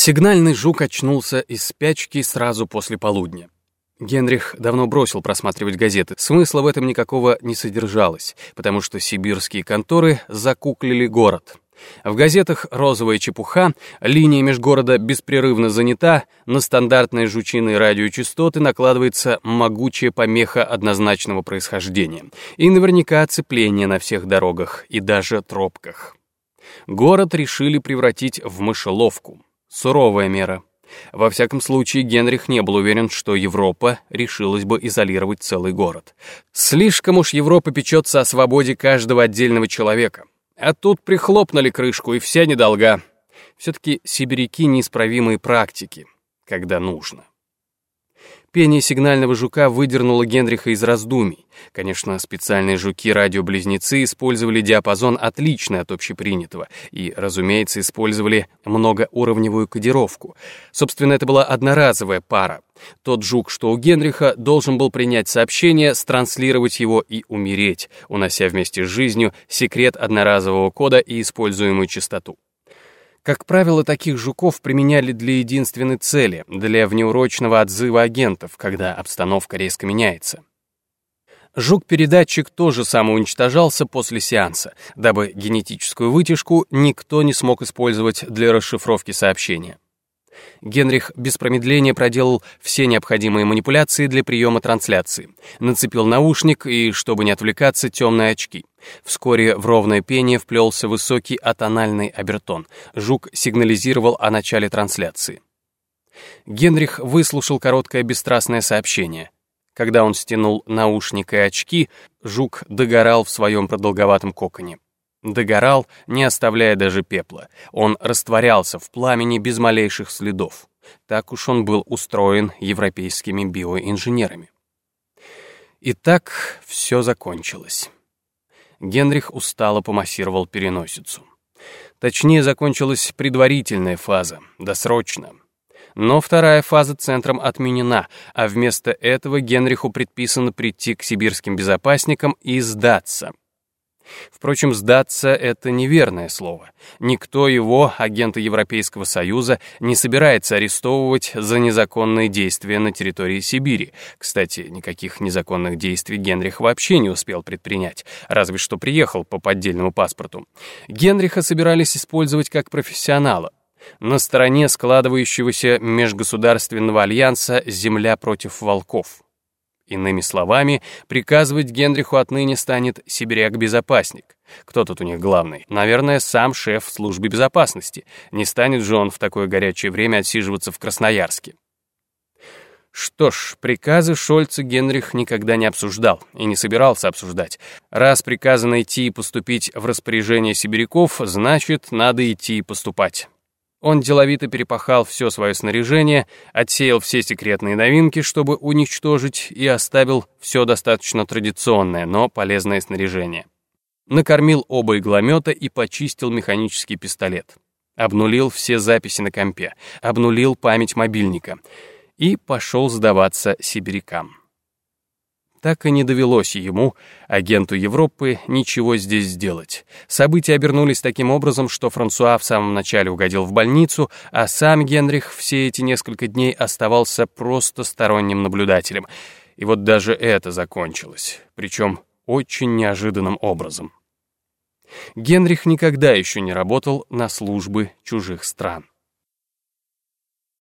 Сигнальный жук очнулся из спячки сразу после полудня. Генрих давно бросил просматривать газеты. Смысла в этом никакого не содержалось, потому что сибирские конторы закуклили город. В газетах розовая чепуха, линия межгорода беспрерывно занята, на стандартные жучиные радиочастоты накладывается могучая помеха однозначного происхождения. И наверняка оцепление на всех дорогах и даже тропках. Город решили превратить в мышеловку. Суровая мера. Во всяком случае, Генрих не был уверен, что Европа решилась бы изолировать целый город. Слишком уж Европа печется о свободе каждого отдельного человека. А тут прихлопнули крышку, и вся недолга. Все-таки сибиряки неисправимые практики, когда нужно. Пение сигнального жука выдернуло Генриха из раздумий. Конечно, специальные жуки-радиоблизнецы использовали диапазон отличный от общепринятого и, разумеется, использовали многоуровневую кодировку. Собственно, это была одноразовая пара. Тот жук, что у Генриха, должен был принять сообщение, странслировать его и умереть, унося вместе с жизнью секрет одноразового кода и используемую частоту. Как правило, таких жуков применяли для единственной цели, для внеурочного отзыва агентов, когда обстановка резко меняется. Жук-передатчик тоже самоуничтожался после сеанса, дабы генетическую вытяжку никто не смог использовать для расшифровки сообщения. Генрих без промедления проделал все необходимые манипуляции для приема трансляции. Нацепил наушник и, чтобы не отвлекаться, темные очки. Вскоре в ровное пение вплелся высокий атональный обертон. Жук сигнализировал о начале трансляции. Генрих выслушал короткое бесстрастное сообщение. Когда он стянул наушник и очки, жук догорал в своем продолговатом коконе. Догорал, не оставляя даже пепла. Он растворялся в пламени без малейших следов. Так уж он был устроен европейскими биоинженерами. И так все закончилось. Генрих устало помассировал переносицу. Точнее, закончилась предварительная фаза, досрочно. Но вторая фаза центром отменена, а вместо этого Генриху предписано прийти к сибирским безопасникам и сдаться — Впрочем, сдаться — это неверное слово. Никто его, агента Европейского Союза, не собирается арестовывать за незаконные действия на территории Сибири. Кстати, никаких незаконных действий Генрих вообще не успел предпринять, разве что приехал по поддельному паспорту. Генриха собирались использовать как профессионала. На стороне складывающегося межгосударственного альянса «Земля против волков». Иными словами, приказывать Генриху отныне станет сибиряк-безопасник. Кто тут у них главный? Наверное, сам шеф службы безопасности. Не станет же он в такое горячее время отсиживаться в Красноярске. Что ж, приказы Шольца Генрих никогда не обсуждал и не собирался обсуждать. Раз приказано идти и поступить в распоряжение сибиряков, значит, надо идти и поступать. Он деловито перепахал все свое снаряжение, отсеял все секретные новинки, чтобы уничтожить, и оставил все достаточно традиционное, но полезное снаряжение. Накормил оба игломета и почистил механический пистолет. Обнулил все записи на компе, обнулил память мобильника и пошел сдаваться сибирякам. Так и не довелось ему, агенту Европы, ничего здесь сделать. События обернулись таким образом, что Франсуа в самом начале угодил в больницу, а сам Генрих все эти несколько дней оставался просто сторонним наблюдателем. И вот даже это закончилось, причем очень неожиданным образом. Генрих никогда еще не работал на службы чужих стран.